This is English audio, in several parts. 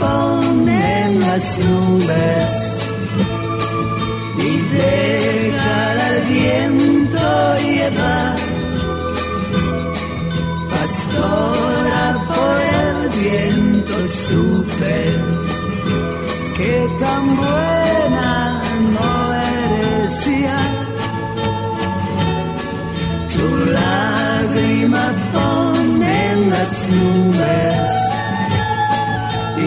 pone en las nubes y deja al viento llevar. Pastora por el viento supe que tan buena no eres. Tu lágrima pone en las nubes.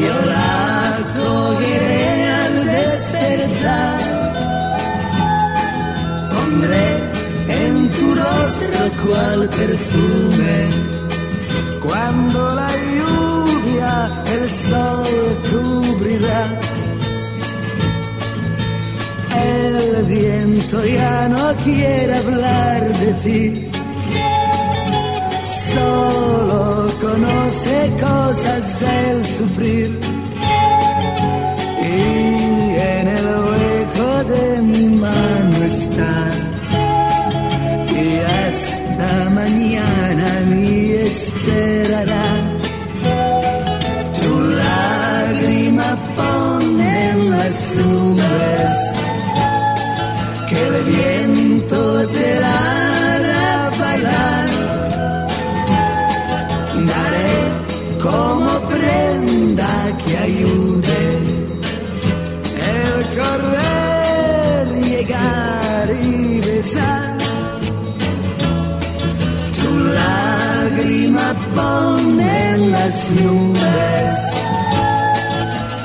Yo la cogeré al despertar. Pondré en tu rostro cual perfume. Cuando la lluvia el sol cubrirá. El viento ya no quiere hablar de ti. Solo conoce cosas del sufrir. Y en el hueco de mi mano está. Y hasta mañana me esperará.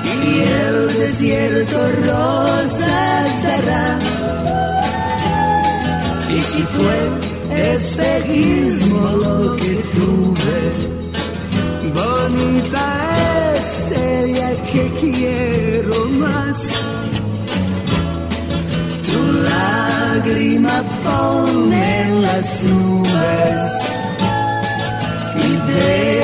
Y el desierto rosas dará. Y si fue espejismo lo que tuve, bonita es ella que quiero más. Tu lágrima pone las nubes y deja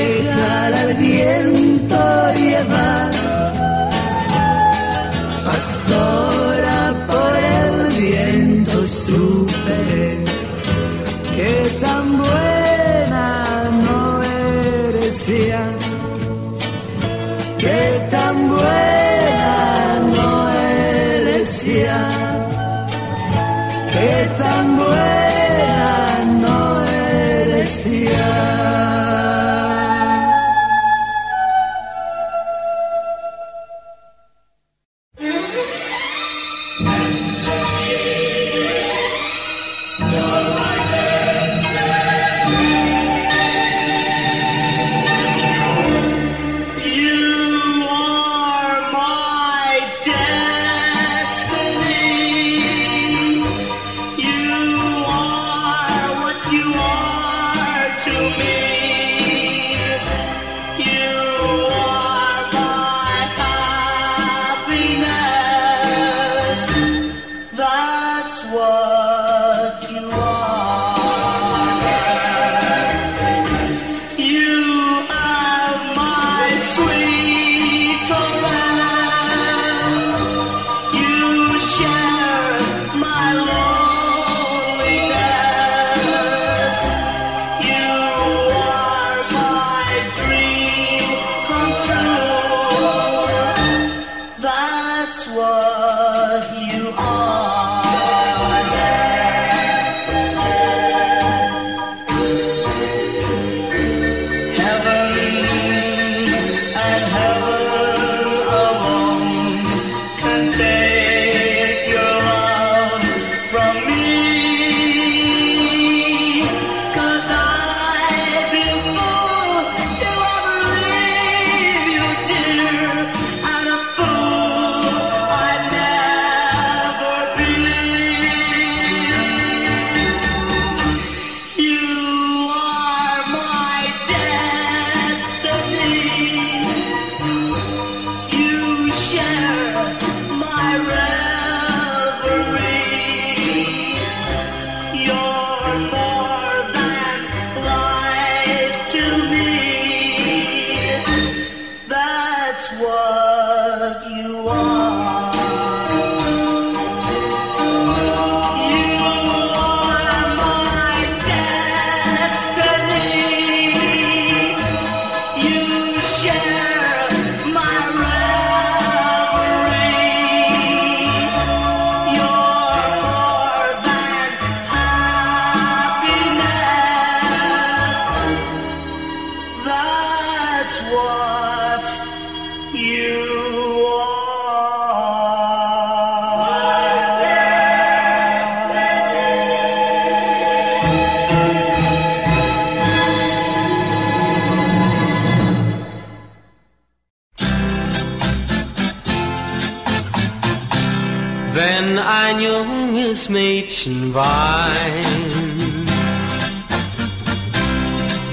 junges Mädchen weint,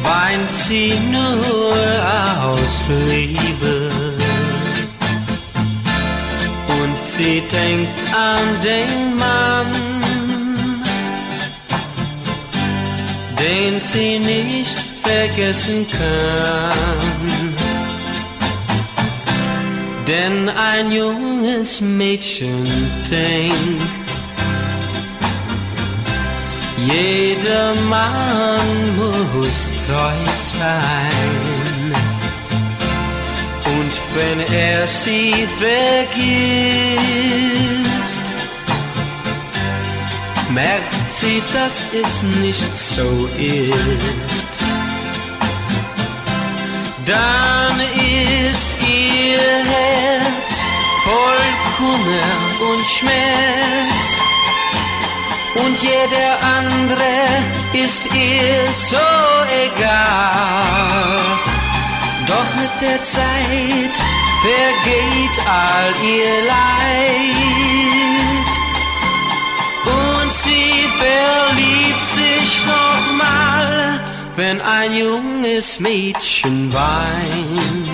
weint sie nur aus Liebe. Und sie denkt an den Mann, den sie nicht vergessen kann. Denn ein junges Mädchen denkt, jeder Mann muss treu sein. Und wenn er sie vergisst, merkt sie, dass es nicht so ist. Dann ist ihr Herz voll Kummer und Schmerz. Und jeder andere ist ihr so egal. Doch mit der Zeit vergeht all ihr Leid. Und sie verliebt sich nochmal, wenn ein junges Mädchen weint.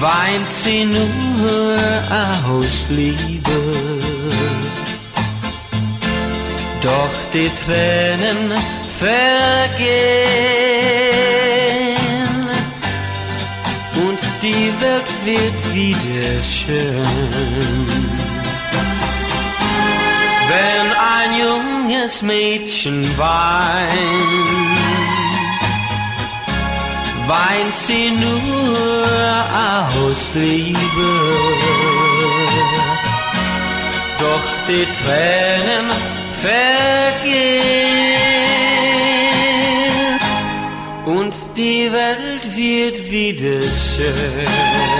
Weint sie nur aus Liebe. Doch die Tränen vergehen und die Welt wird wieder schön. Wenn ein junges Mädchen weint, weint sie nur aus Liebe. Doch die Tränen vergehen und die Welt wird wieder schön.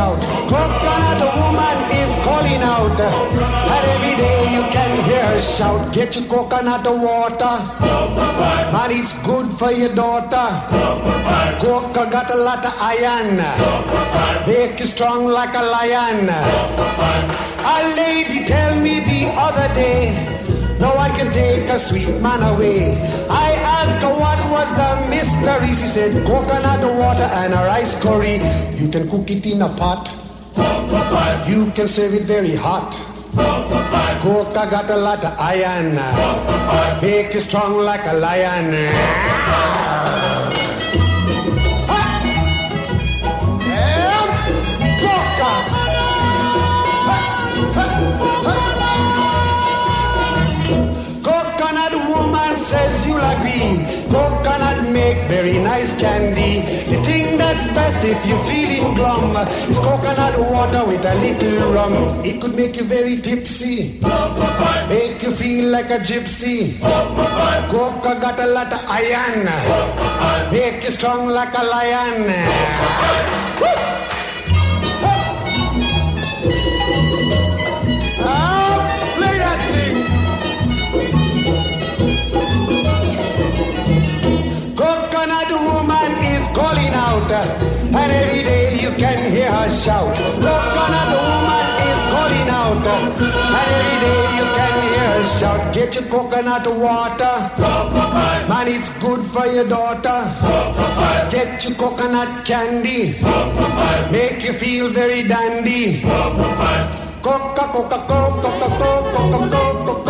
Shout. Coconut woman is calling out, and every day you can hear her shout. Get your coconut water, man, it's good for your daughter. Coca got a lot of iron, make you strong like a lion. A lady tell me the other day. No one can take a sweet man away. I ask her what was the mystery. She said coconut water and a rice curry. You can cook it in a pot. You can serve it very hot. Coca got a lot of iron. Make you strong like a lion. Coconut woman says you'll agree. Nice candy. The thing that's best if you're feeling glum is coconut water with a little rum. It could make you very tipsy, make you feel like a gypsy. Coca got a lot of iron, make you strong like a lion. Ah, doctor, and every day you can hear her shout. Look on a woman is calling out, and every day you can hear her shout. Get your coconut water, man, it's good for your daughter. Get your coconut candy, make you feel very dandy. Coca, Coca, Coca, Coca, Coca, Coca, Coca.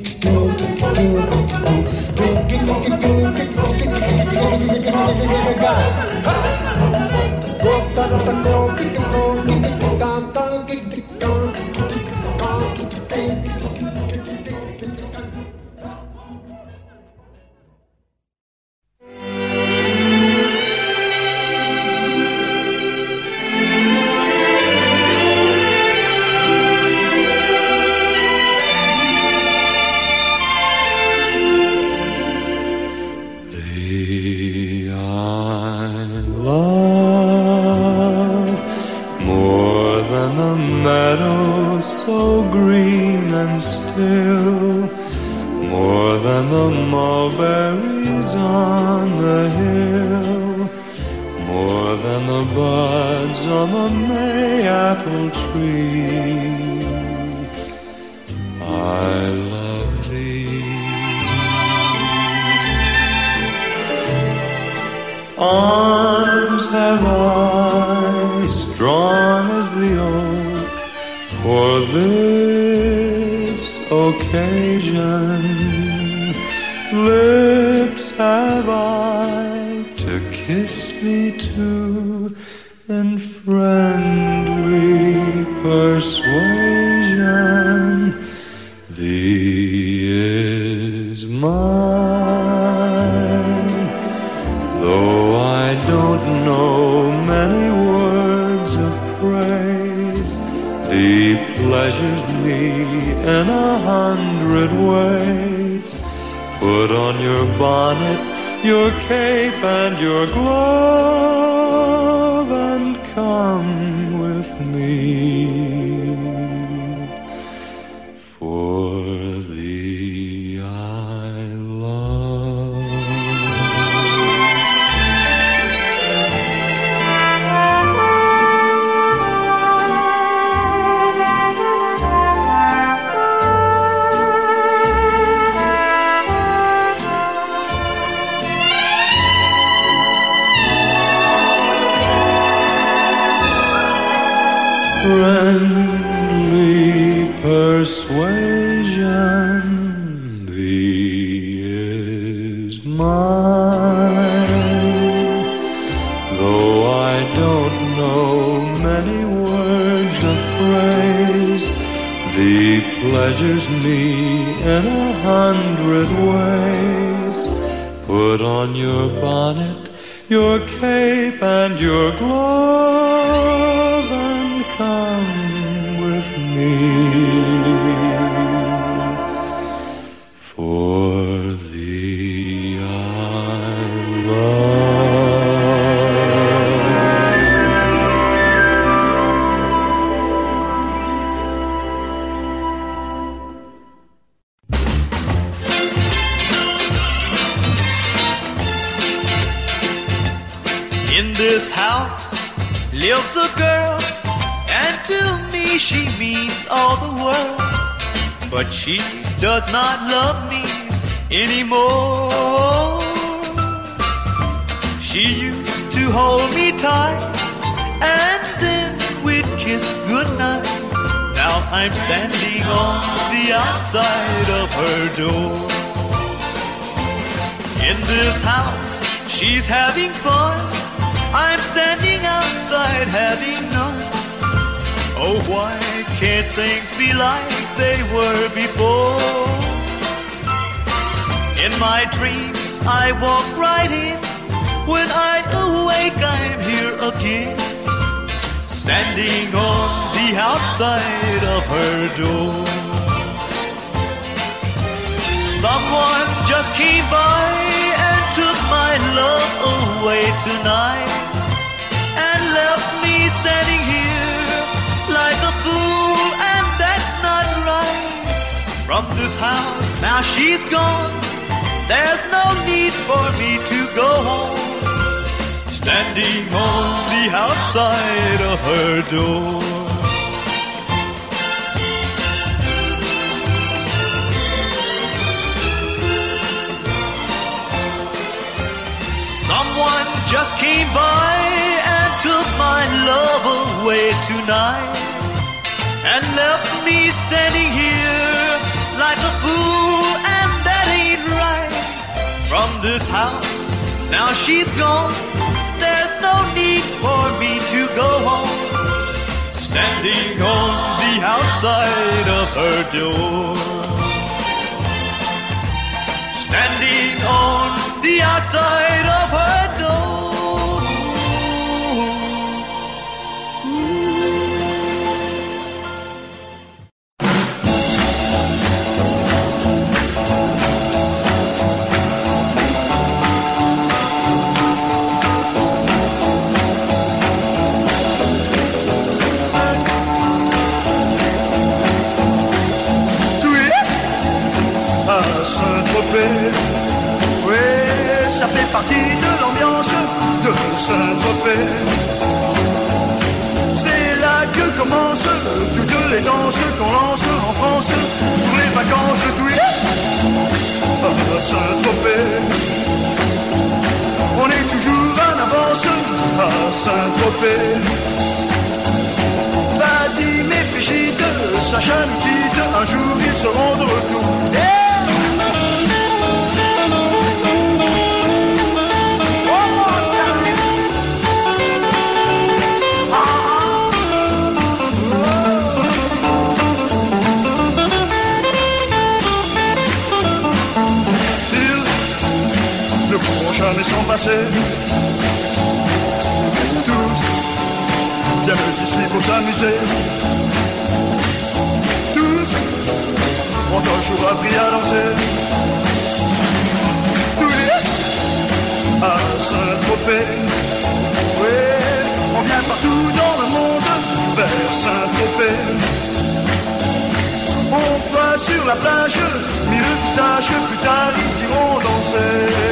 Coca, Coca, Coca, Coca, Coca, Coca, Coca, Coca, Coca, Coca, Coca, Thee still, more than the mulberries on the hill, more than the buds on the mayapple tree. She does not love me anymore. She used to hold me tight, and then we'd kiss goodnight. Now I'm standing on the outside of her door. In this house, she's having fun. I'm standing outside having none. Oh, why can't things be like they were before? In my dreams, I walk right in. When I awake, I'm here again. Standing on the outside of her door. Someone just came by and took my love away tonight From this house, now she's gone, there's no need for me to go home. Standing on the outside of her door. Someone just came by and took my love away tonight and left me standing here This house, now she's gone. There's no need for me to go home. Standing on the outside of her door. Standing on the outside partie de l'ambiance de Saint-Tropez. C'est là que commencent toutes les danses qu'on lance en France pour les vacances twist à Saint-Tropez. On est toujours en avance à Saint-Tropez. Vadim et Brigitte, Sacha nous quitte, un jour ils seront de retour. Ils jamais s'en passer. Tous viennent ici pour s'amuser. Tous ont toujours appris à danser. Tous à Saint-Tropez. Oui, on vient partout dans le monde vers Saint-Tropez. On va sur la plage, mis le visage, plus tard ils iront danser.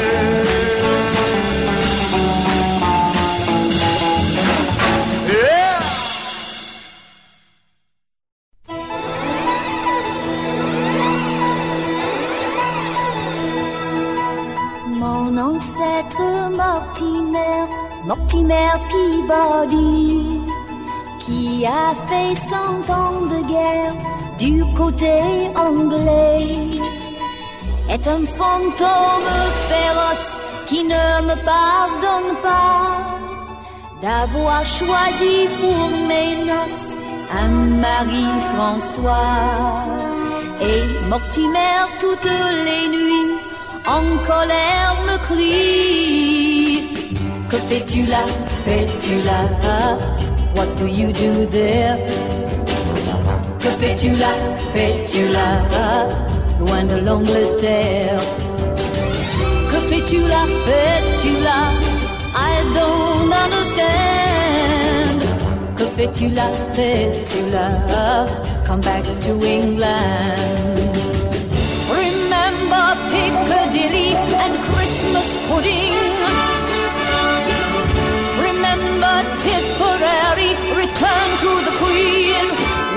Fait cent ans de guerre du côté anglais, est un fantôme féroce qui ne me pardonne pas d'avoir choisi pour mes noces un mari François. Et Mortimer toutes les nuits en colère me crie Que fais-tu là, fais-tu là? What do you do there? Fais-tu là Loin de l'Angleterre fais-tu là I don't understand. Fais-tu là Come back to England. Remember Piccadilly and Christmas pudding. Tipperary, return to the Queen.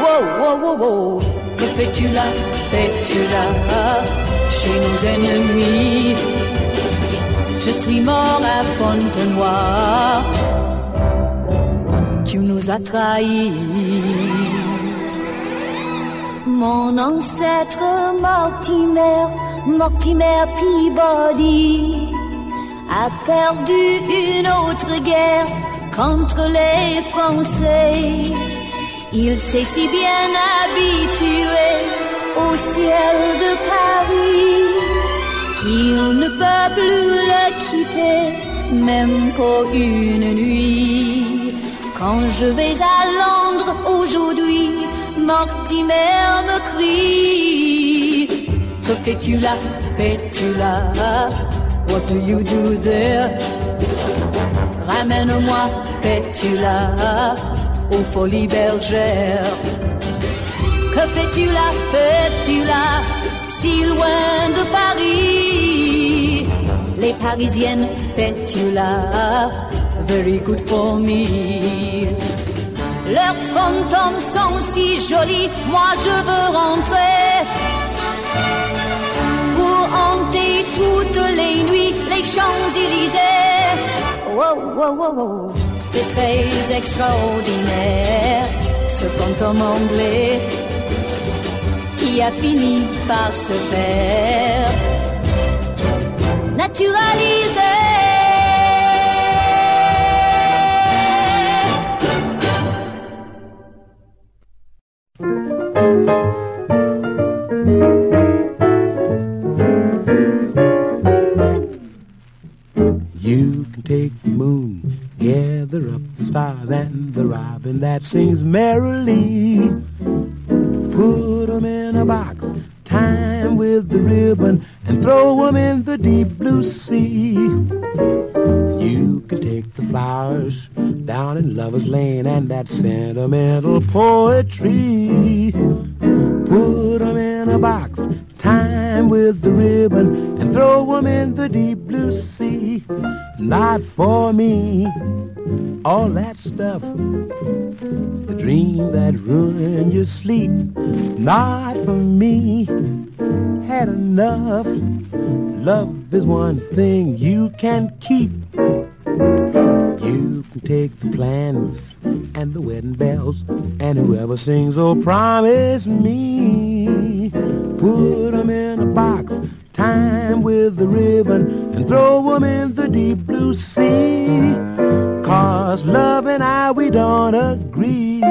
Wow. Que fais-tu là, fais-tu là, chez nos ennemis? Je suis mort à Fontenoy. Tu nous as trahis. Mon ancêtre Mortimer, Mortimer Peabody, a perdu une autre guerre contre les Français. Il s'est si bien habitué au ciel de Paris qu'il ne peut plus le quitter, même pour une nuit. Quand je vais à Londres aujourd'hui, Mortimer me crie Que fais-tu là, fais-tu là? What do you do there? Ramène-moi, là Aux folies bergères Que fais-tu là, là Si loin de Paris? Les parisiennes pétula, very good for me? Leurs fantômes sont si jolis, moi je veux rentrer pour hanter toutes les nuits les Champs-Élysées. Wow, wow, wow, wow, c'est très extraordinaire, ce fantôme anglais qui a fini par se faire naturaliser. Robin that sings merrily. Put 'em in a box, tie 'em with the ribbon, and throw 'em in the deep blue sea. You can take the flowers down in Lover's Lane and that sentimental poetry. Put 'em in a box, time with the ribbon, and throw 'em in the deep blue sea. Not for me, all that stuff, the dream that ruined your sleep. Not for me, had enough. Love is one thing you can keep. You can take the plans and the wedding bells and whoever sings, oh, promise me. Put 'em in a box, tie 'em with the ribbon, and throw 'em in the deep blue sea. Cause love and I, we don't agree.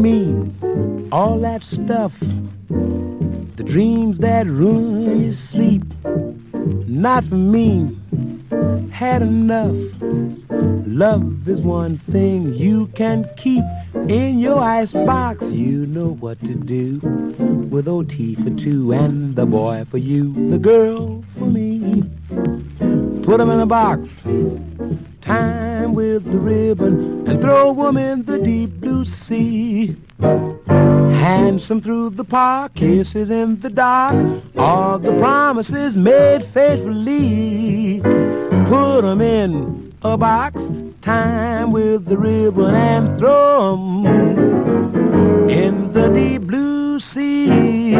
For me, all that stuff, the dreams that ruin your sleep. Not for me, had enough. Love is one thing you can keep in your icebox. You know what to do with OT for two and the boy for you, the girl for me. Put 'em in a box, tie 'em with the ribbon, and throw 'em in the deep blue sea. Handsome through the park, kisses in the dark, all the promises made faithfully. Put 'em in a box, tie 'em with the ribbon, and throw 'em in the deep blue sea.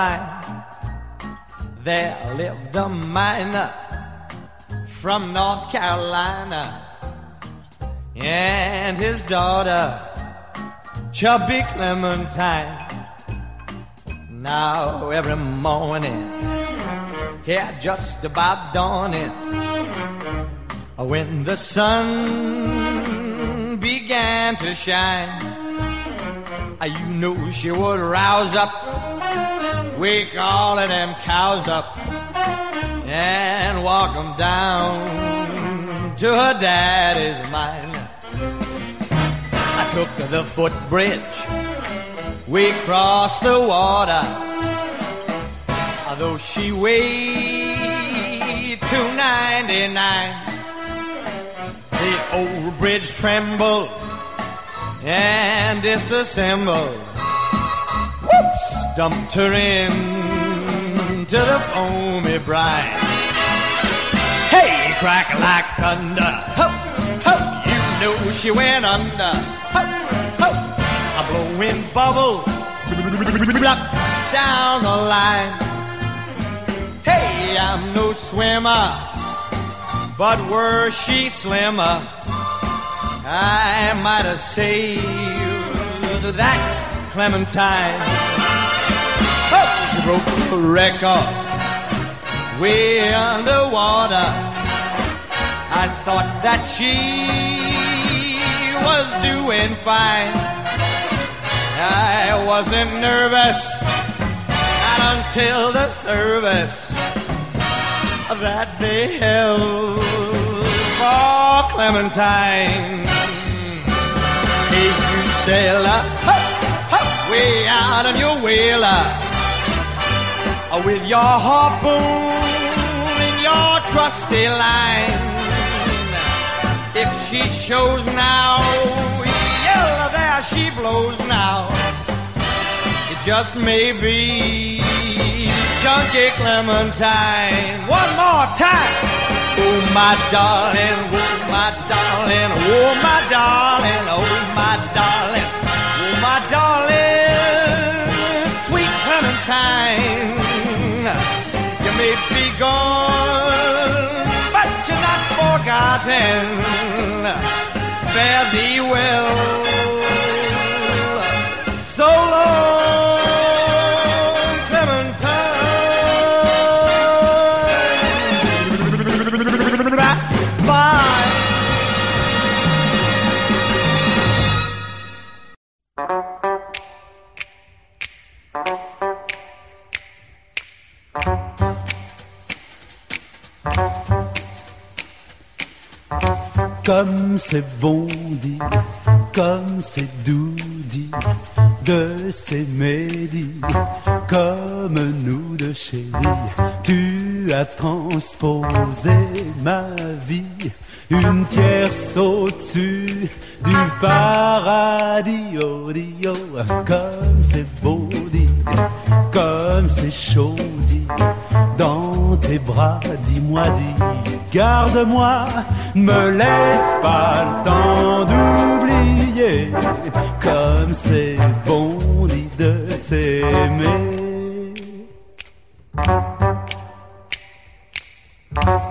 Mine. There lived a miner from North Carolina and his daughter, Chubby Clementine. Now every morning, yeah, just about dawning, when the sun began to shine, you know she would rouse up, wake all of them cows up, and walk them down to her daddy's mine. I took the footbridge, we crossed the water, although she weighed 299. The old bridge trembled and disassembled. Whoops! Dumped her in to the foamy brine. Hey, crack like thunder. Ho, ho, you know she went under. Ho, ho, I'm blowing bubbles down the line. Hey, I'm no swimmer, but were she slimmer, I might have saved that Clementine. Oh, she broke the record way underwater. I thought that she was doing fine. I wasn't nervous not until the service that they held for Clementine. Hey, you sailor, ho, way out on your whaler uh, with your harpoon and your trusty line. If she shows now, yeah, there she blows now. It just may be Chunky Clementine. One more time. Oh, my darling, oh, my darling, oh, my darling, oh, my darling, Clementine. You may be gone, but you're not forgotten. Fare thee well. Comme c'est bon dit, comme c'est doux dit, de s'aimer dit, comme nous deux chéris, tu as transposé ma vie, une tierce au-dessus du paradis, oh, dit, oh, comme c'est beau dit, comme c'est chaud dit, dans tes bras, dis-moi dit, garde-moi, me laisse pas le temps d'oublier, comme c'est bon de s'aimer.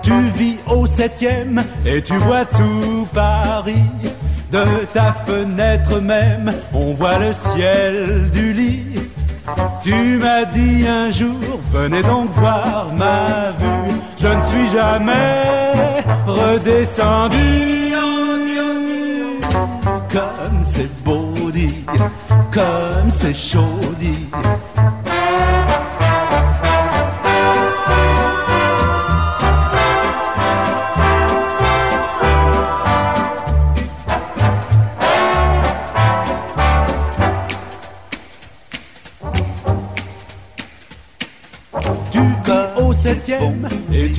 Tu vis au septième et tu vois tout Paris. De ta fenêtre même, on voit le ciel du lit. Tu m'as dit un jour, venez donc voir ma vue. Je ne suis jamais redescendu. Comme c'est beau dit, comme c'est chaud dit.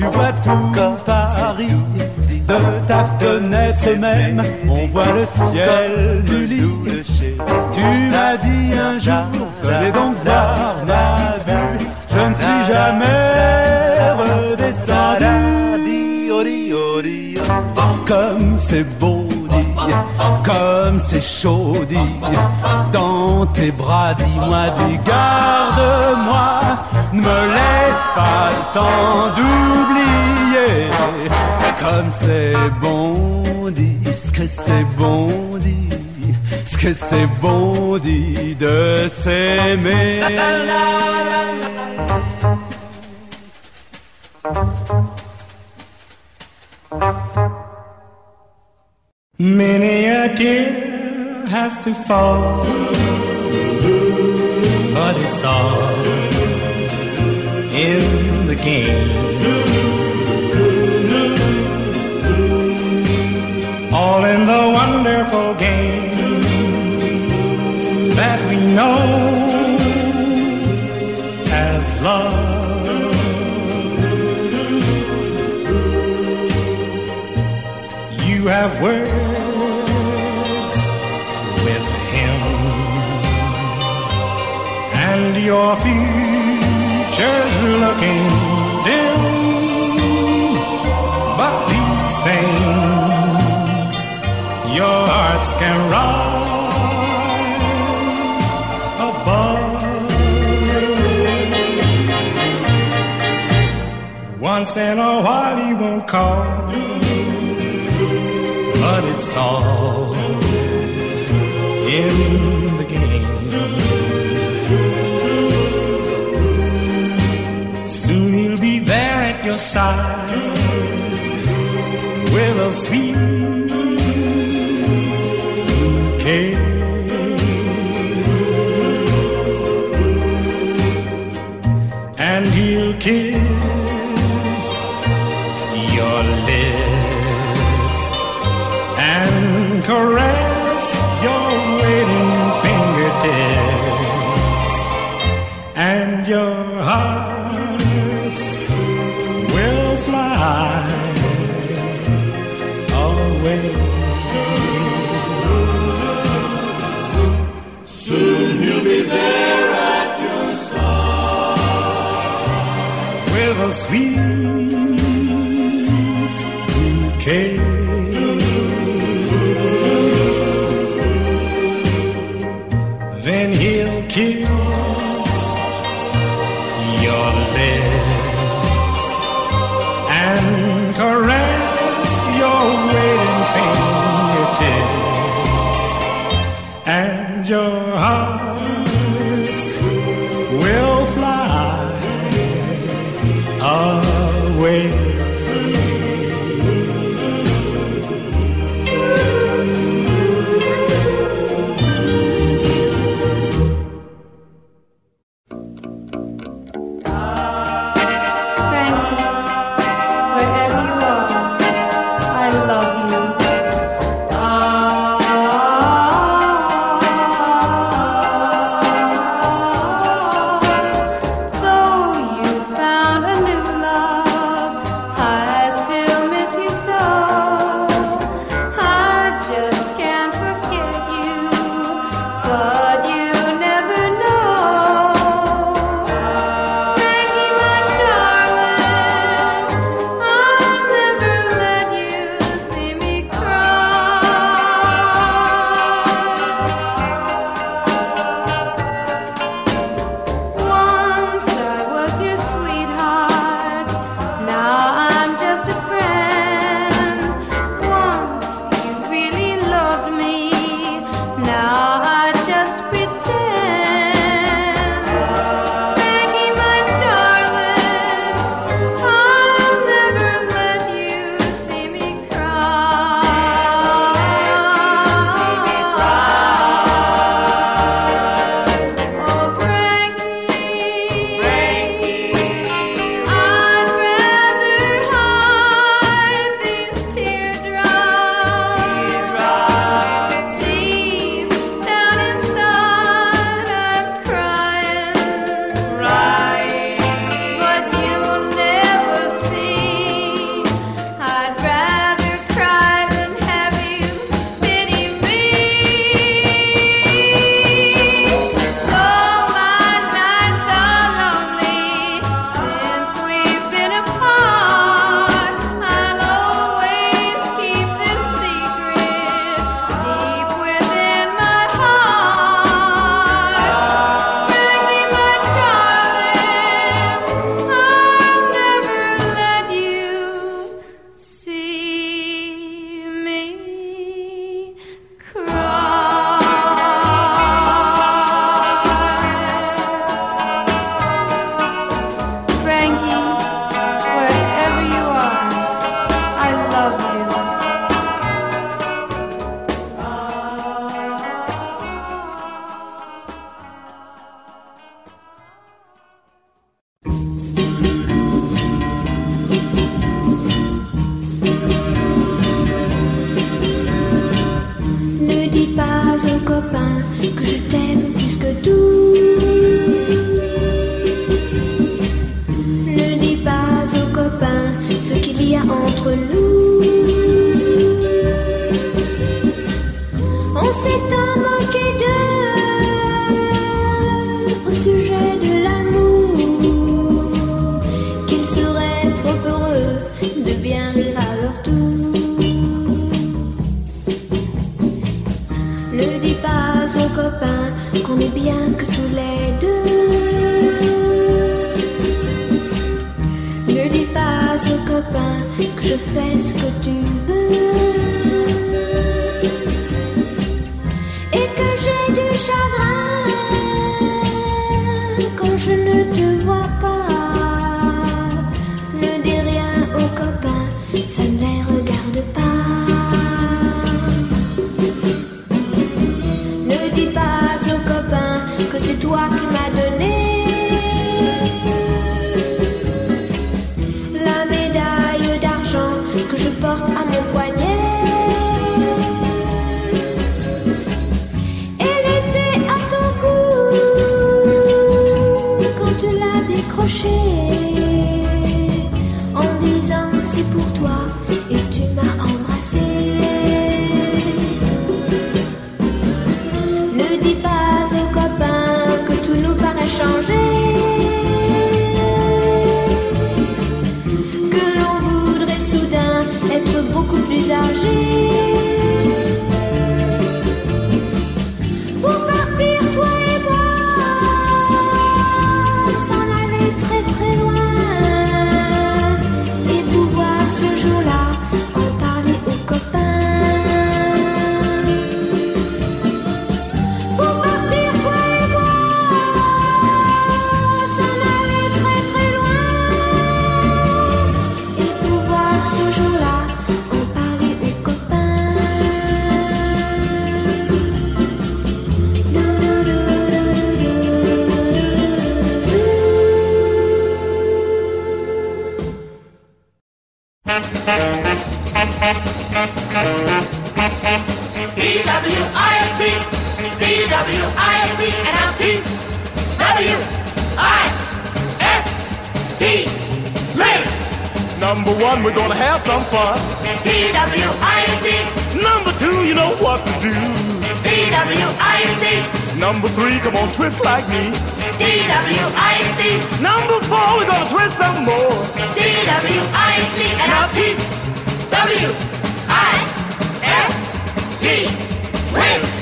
Tu vois tout Paris. De ta fenêtre même, on voit le ciel du lit. Tu m'as dit un jour, venez donc voir ma vue. Je ne suis jamais redescendu. comme c'est beau comme c'est chaud dit, dans tes bras dis-moi, dis garde-moi, ne me laisse pas le temps d'oublier, comme c'est bon dit, ce que c'est bon dit, ce que c'est bon dit de s'aimer. Many a tear has to fall, but it's all in the game. All in the wonderful game that we know as love. You have words with him, and your future's looking dim. But these things your hearts can rise above. Once in a while he won't call but it's all in your side. With a sweet aux copains que je t'aime bien que tous les deux. Ne dis pas aux copains que je fais ce que tu D-W-I-S-T, Number three, come on, twist like me. D-W-I-S-T, Number four, we're gonna twist some more. D-W-I-S-T, and out T, W-I-S-T, twist.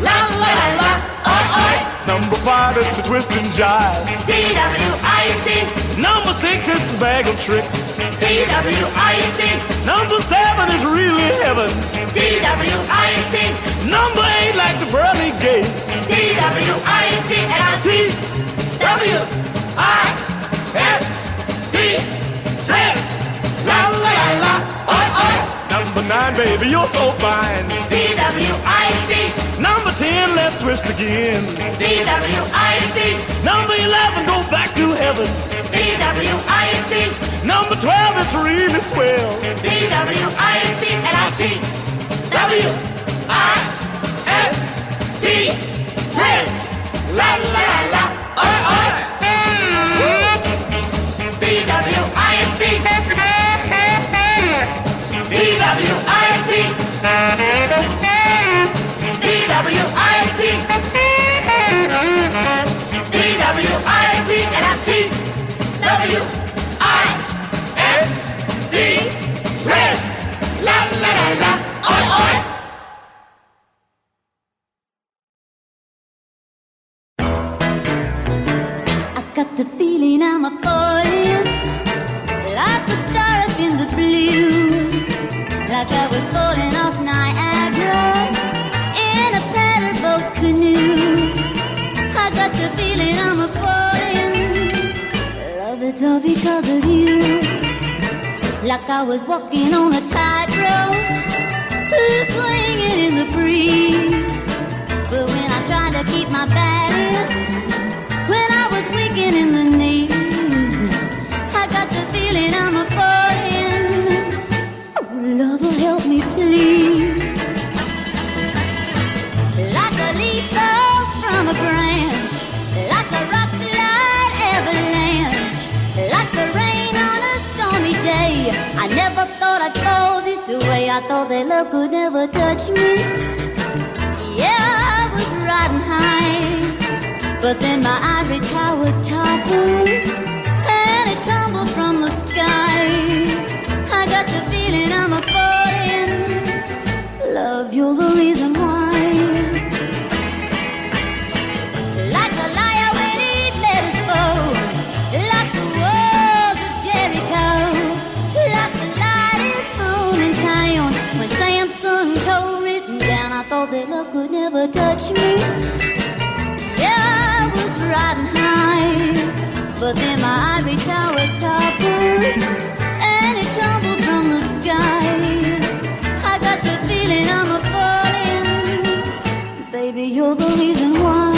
La la la la. Number five is to twist and jive. D-W-I-S-T, Number six is the bag of tricks. D-W-I-S-T, Number seven is really heaven. D-W-I-S-T, Number eight, like the pearly gate. D-W-I-S-T, and out T, W-I-S-T, twist. La la la la, oi oi. Number nine, baby, you're so fine. D-W-I-S-T, Number ten, let's twist again. D-W-I-S-T, Number eleven, go back to heaven. D-W-I-S-T, Number twelve is really swell. D-W-I-S-T, and out T, W-I-S-T. La la la la, oi oi. D-W-I-S-T, D-W-I-S-T, D-W-I-S-T, D-W-I-S-T, and out T. La la la la, oi oi. I got the feeling Like I was walking on a tightrope, swinging in the breeze. But when I tried to keep my balance, when I was weakened in the knees, I thought that love could never touch me. Yeah, I was riding high, but then my ivory tower toppled and it tumbled from the sky. I got the feeling I'm a falling. Love, you're the reason touch me. Yeah, I was riding high, but then my ivory tower toppled and it tumbled from the sky. I got the feeling I'm a falling. Baby, you're the reason why.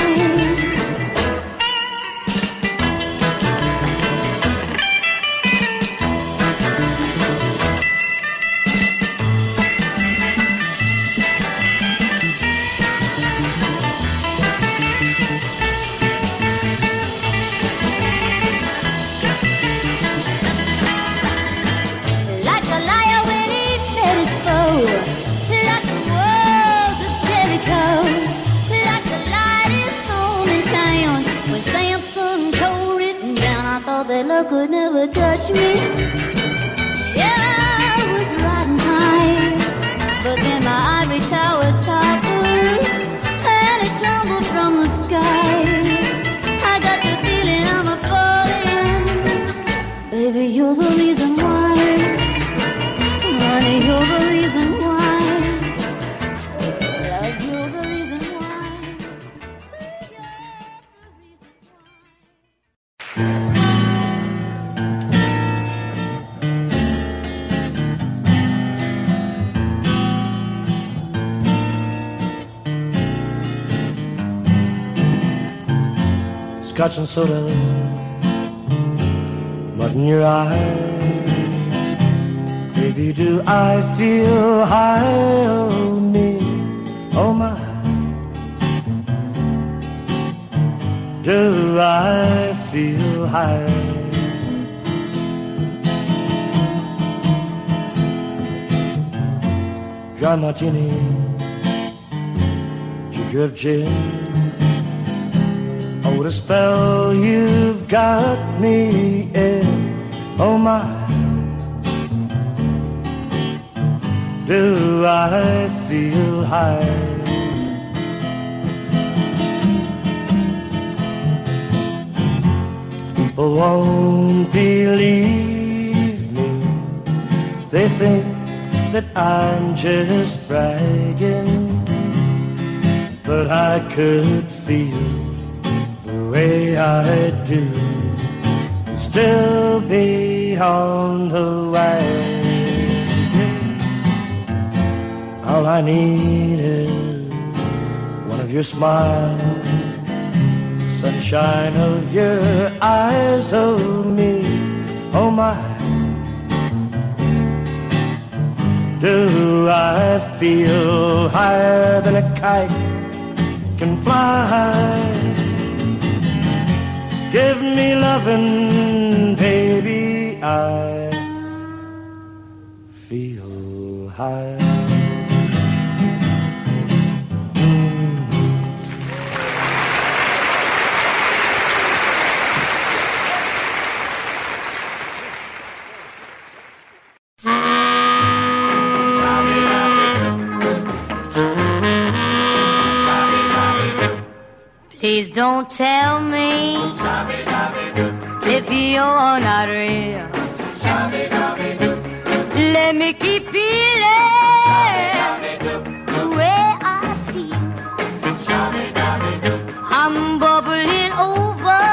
Love could never touch me. Yeah, I was riding high, but then my ivory tower toppled and it tumbled from the sky. I got the feeling I'm a falling. Baby, you're the reason why. Honey, you're the reason why. Love, you're the reason why. Scotch and soda, mud in your eye. Baby, do I feel high? Oh, me, oh my. Do I feel high? Dry martini, jig of gin. What a spell you've got me in. Oh, my. Do I feel high? People won't believe me. They think that I'm just bragging. But I could feel way I do still be on the way. All I need is one of your smiles, sunshine of your eyes, oh me, oh my. Do I feel higher than a kite can fly? Give me lovin', baby, I feel high. Please don't tell me if you're not real. Let me keep feeling the way I feel. I'm bubbling over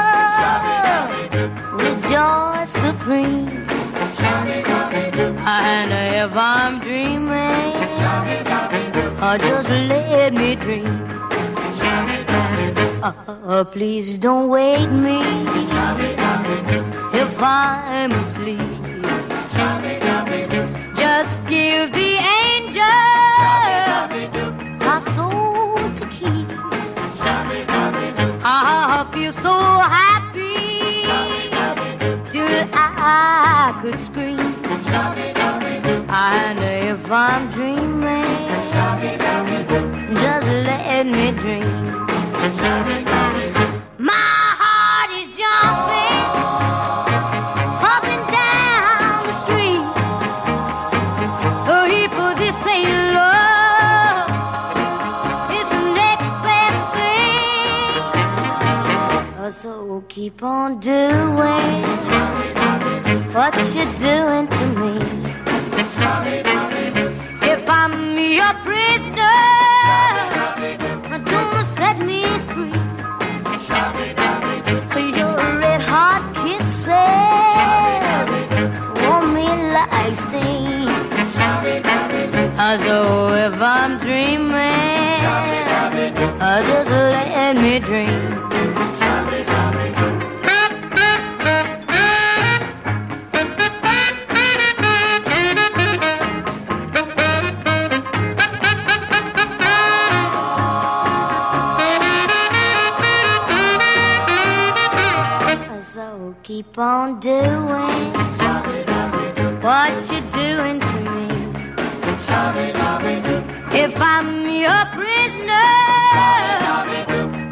with joy supreme. And if I'm dreaming, just let me dream. Uh, please don't wake me if I'm asleep. Just give the angel my soul to keep. I feel so happy till I could scream. And if I'm dreaming, just let me dream. My heart is jumping up down the street. If this ain't love, it's the next best thing. Oh, so keep on doing what you're doing to me. If I'm your prisoner, So if I'm dreaming, just let me dream. Keep on doing what you're doing. If I'm your prisoner,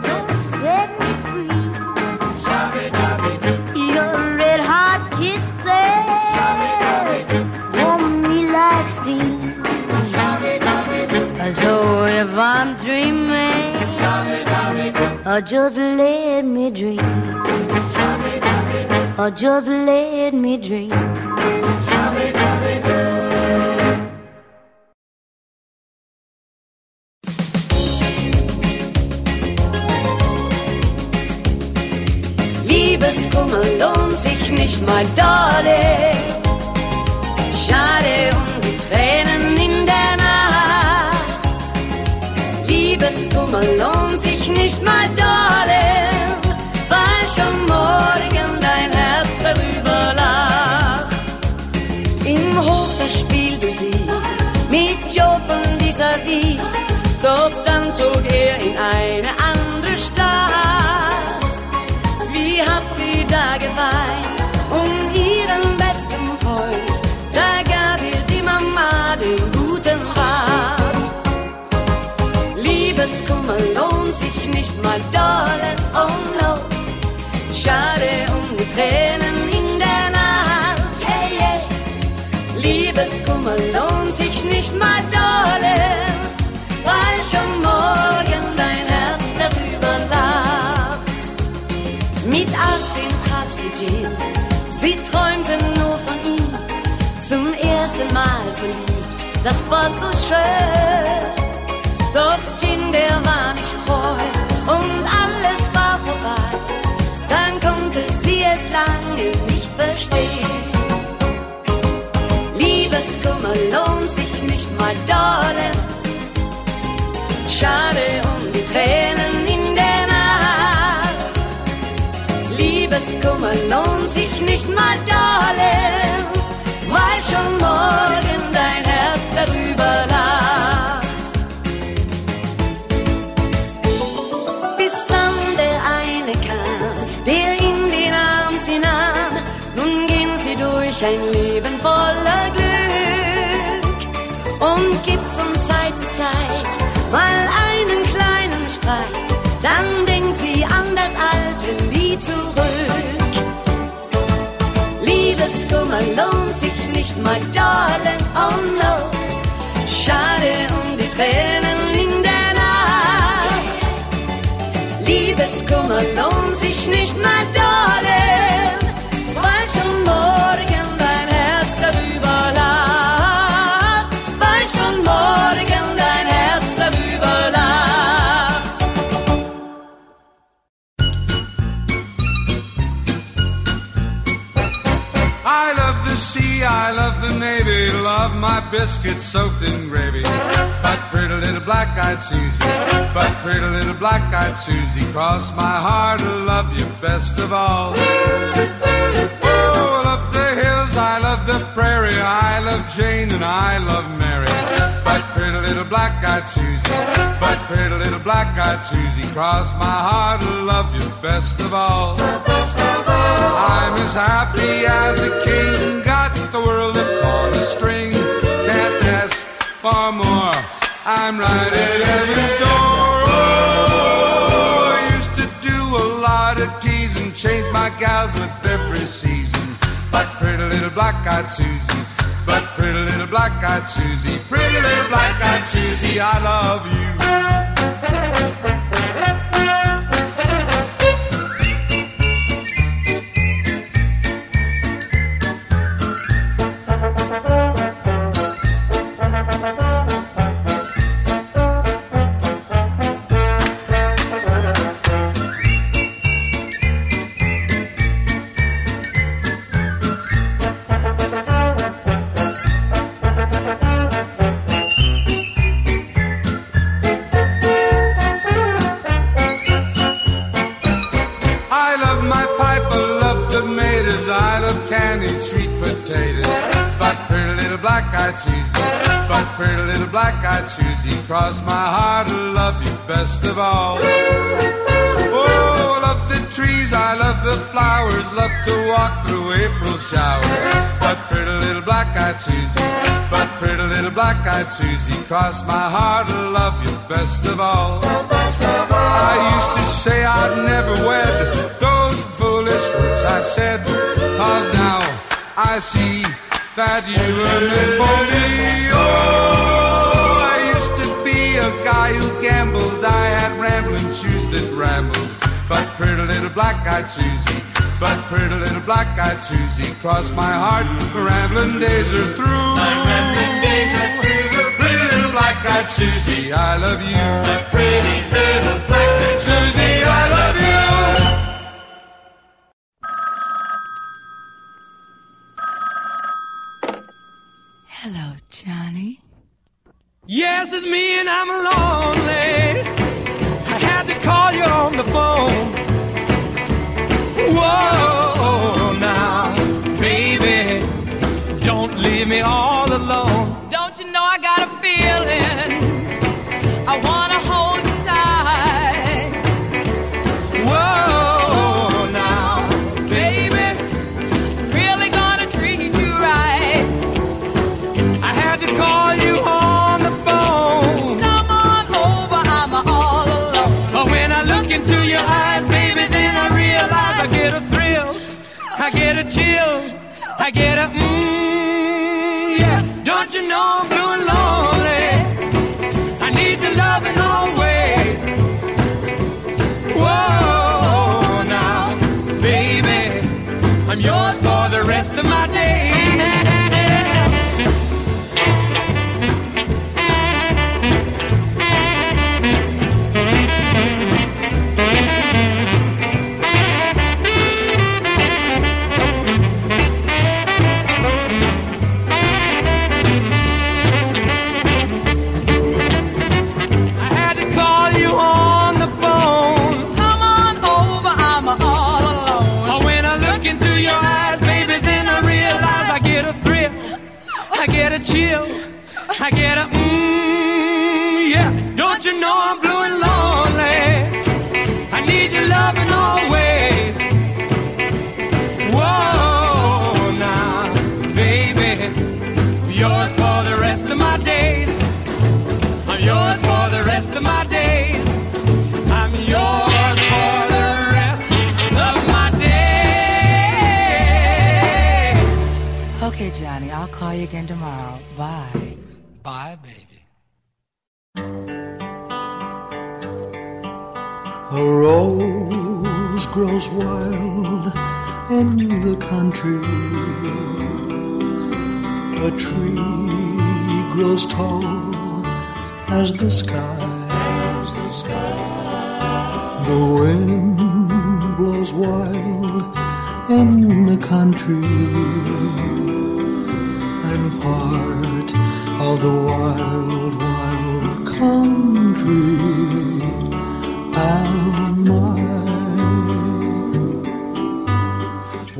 don't set me free. Your red hot kisses warm me like steam. So if I'm dreaming, uh, just let me dream. Or just let me dream. Liebeskummer lohnt sich nicht mal, Darling. Schade um die Tränen in der Nacht. Liebeskummer lohnt sich nicht mal, Darling, weil schon morgen dein Herz darüber lacht. Im Hof, da spielte sie mit Job und vis-à-vis, doch Schade um die Tränen in der Nacht, hey, hey. Liebeskummer lohnt sich nicht mal Dollar, weil schon morgen dein Herz darüber lacht. Mit 18 traf sie Jim, sie träumte nur von ihm. Zum ersten Mal verliebt, das war so schön. Doch Jim, der war Schade um die Tränen in der Nacht. Liebeskummer lohnt sich nicht mal Dollar, weil schon morgen dein Herz darüber mal Darling, oh no. Schade um die Tränen in der Nacht. Liebeskummer lohnt sich nicht mal love my biscuits soaked in gravy. But pretty little black-eyed Susie, but pretty little black-eyed Susie, cross my heart, I love you best of all. Oh, I love the hills, I love the prairie, I love Jane and I love Mary. But pretty little black-eyed Susie, but pretty little black-eyed Susie, cross my heart, I love you best of all. I'm as happy as a king, got the world upon a string. Can't ask for more. I'm right at heaven's door. Oh, I used to do a lot of teasing, change my gals with every season. But pretty little black-eyed Susie, but pretty little black-eyed Susie, pretty little black-eyed Susie, I love you. Black-eyed Susie, but pretty little black-eyed Susie, cross my heart, I love you best of all. Oh, I love the trees, I love the flowers, love to walk through April showers. But pretty little black-eyed Susie, but pretty little black-eyed Susie, cross my heart, I love you best of all. I used to say I'd never wed. Those foolish words I said. Cause now I see that you were meant for me. Oh, I used to be a guy who gambled. I had rambling shoes that rambled. But pretty little black-eyed Susie, but pretty little black-eyed Susie, cross my heart. The rambling days are through. My rambling days are through. Pretty little black-eyed Susie, I love you. pretty little black-eyed Susie, Yes, it's me and I'm lonely. I had to call you on the phone. Whoa, now, baby, don't leave me all alone. I get a mmm, yeah. Don't you know I'm blue and lonely? I need your loving always. Whoa, now, baby, I'm yours know I'm blue and lonely? I need your loving always. Whoa, now, baby, yours for the rest of my days. I'm yours for the rest of my days. I'm yours for the rest of my days. Okay, Johnny, I'll call you again tomorrow. Bye. Bye, baby. A rose grows wild in the country. A tree grows tall as the sky. The wind blows wild in the country. I'm part of the wild, wild country. Am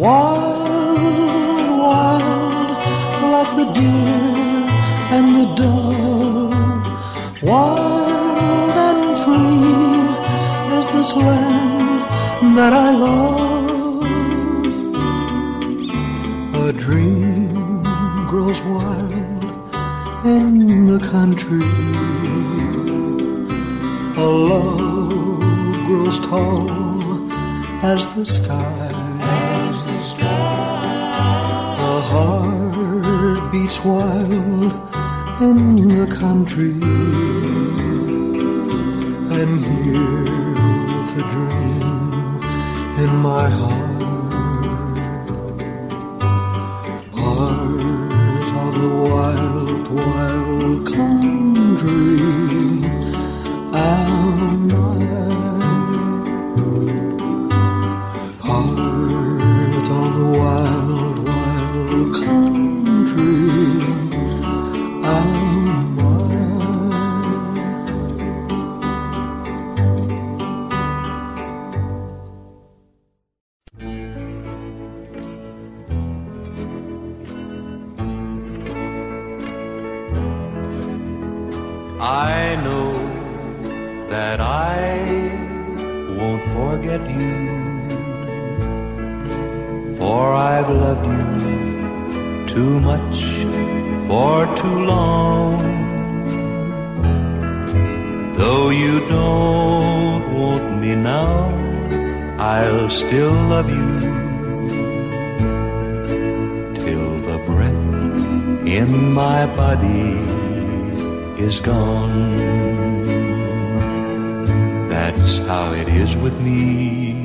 Wild, wild, like the deer and the dove. Wild and free is this land that I love. A dream grows wild in the country. A love grows tall as the sky. Beats wild in the country. I know that I won't forget you, for I've loved you too much for too long. Though you don't want me now, I'll still love you till the breath in my body is gone. That's how it is with me.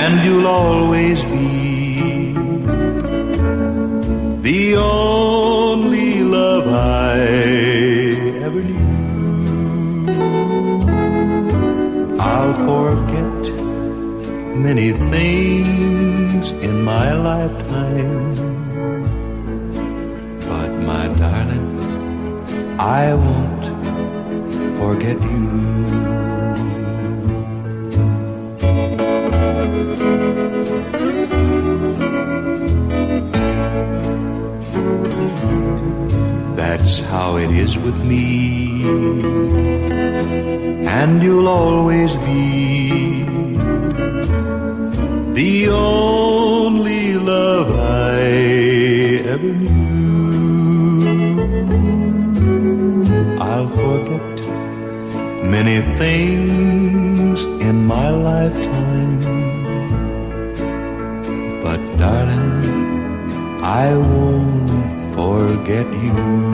And you'll always be the only love I ever knew. I'll forget many things in my lifetime. I won't forget you. That's how it is with me, and you'll always be the only love I ever knew. Many things in my lifetime, but darling, I won't forget you.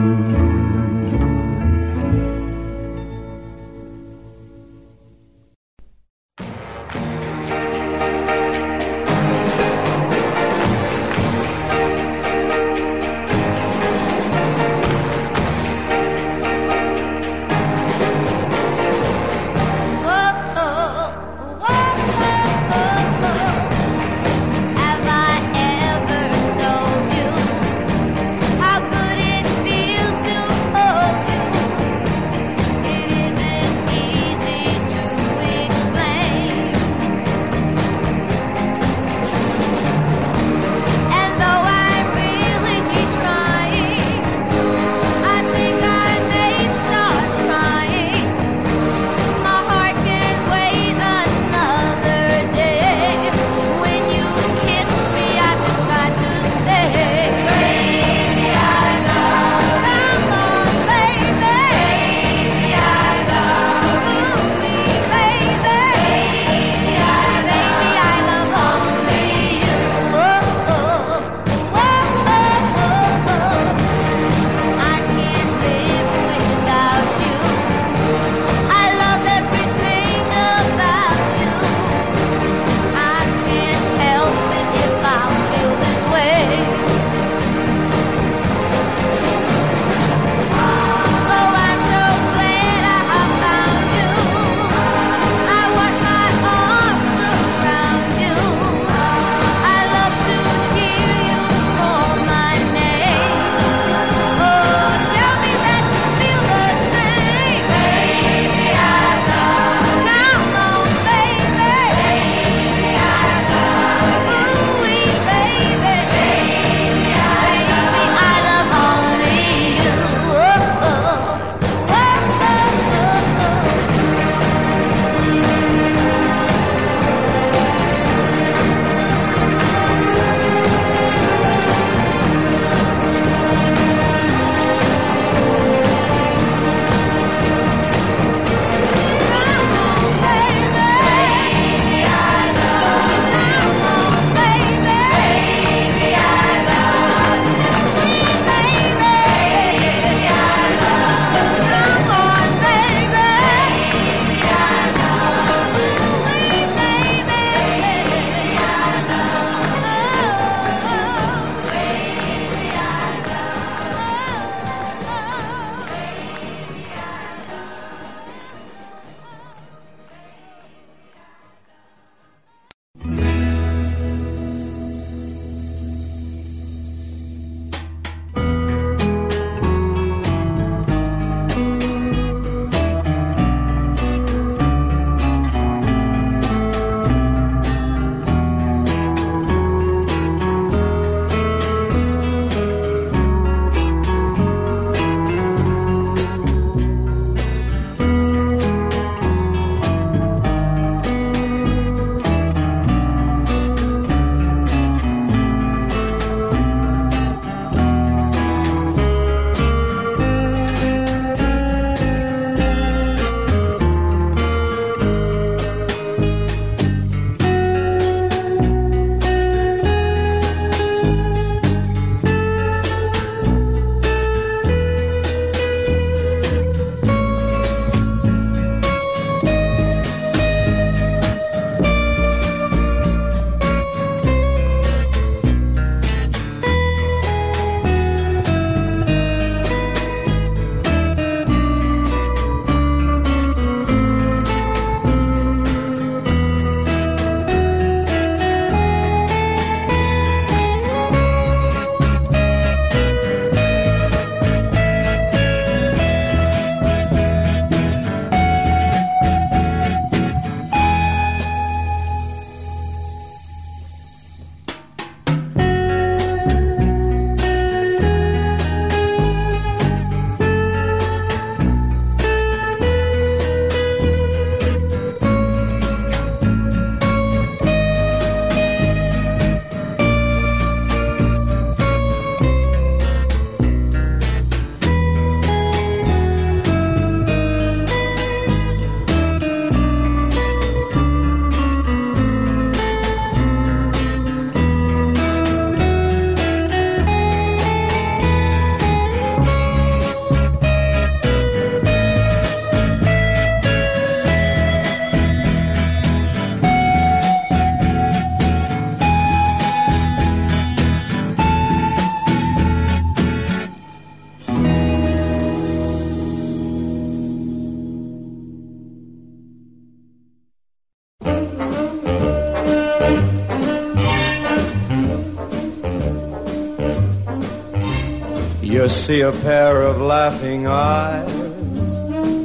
Just see a pair of laughing eyes,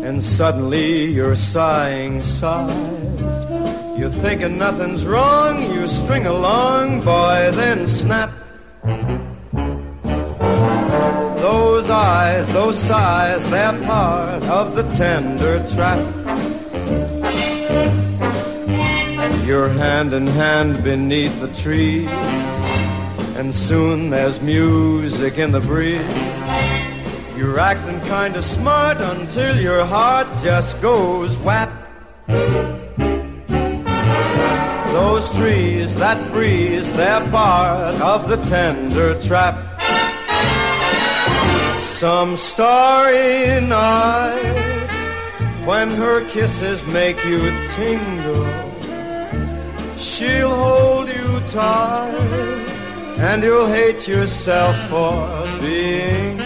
and suddenly you're sighing sighs. You're thinking nothing's wrong, you string along, boy, then snap. Those eyes, those sighs, they're part of the tender trap. You're hand in hand beneath the trees, and soon there's music in the breeze. You're acting kinda smart until your heart just goes whap. Those trees, that breeze, they're part of the tender trap. Some starry night when her kisses make you tingle. She'll hold you tight, and you'll hate yourself for being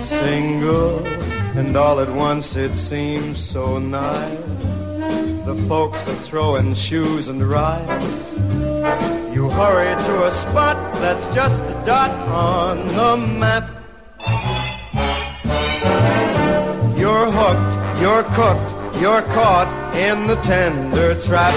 single. And all at once it seems so nice. The folks are throwing shoes and rides. You hurry to a spot that's just a dot on the map. You're hooked, you're cooked, you're caught in the tender trap.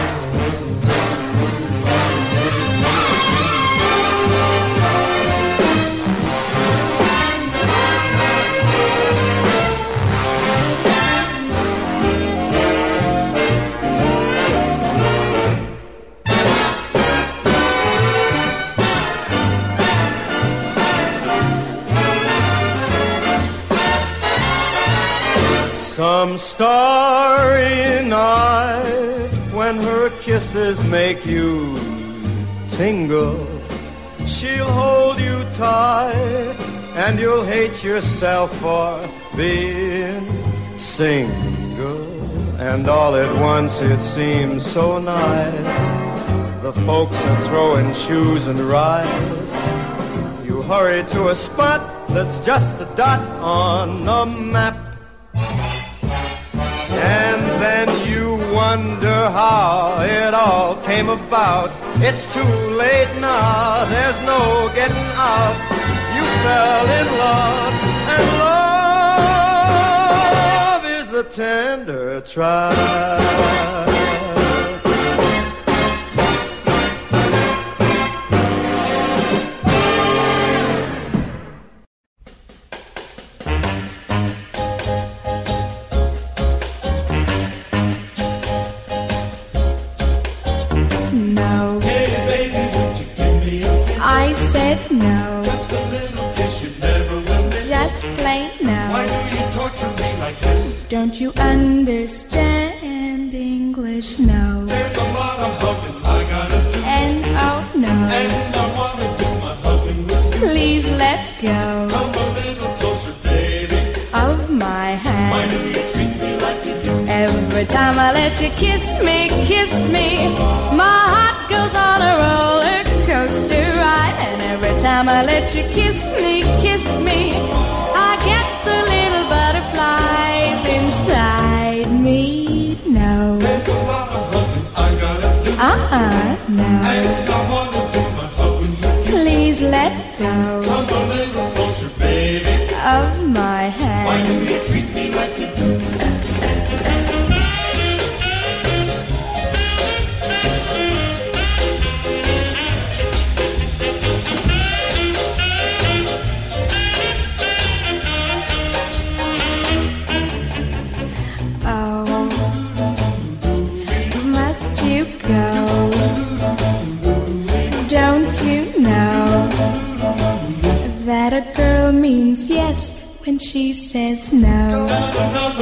Some starry night when her kisses make you tingle, she'll hold you tight and you'll hate yourself for being single. And all at once it seems so nice. The folks are throwing shoes and rides. You hurry to a spot that's just a dot on the map. And you wonder how it all came about. It's too late now, there's no getting out. You fell in love, and love is the tender trap. Let you kiss me, kiss me, my heart goes on a roller coaster ride. And every time I let you kiss me, kiss me, I get the little butterflies inside me. No. There's a lot of hugging I gotta do. Uh-uh, no. And I wanna do my hugging with you. Please let go Come a little closer, baby. of my Why do hand. you treat says no?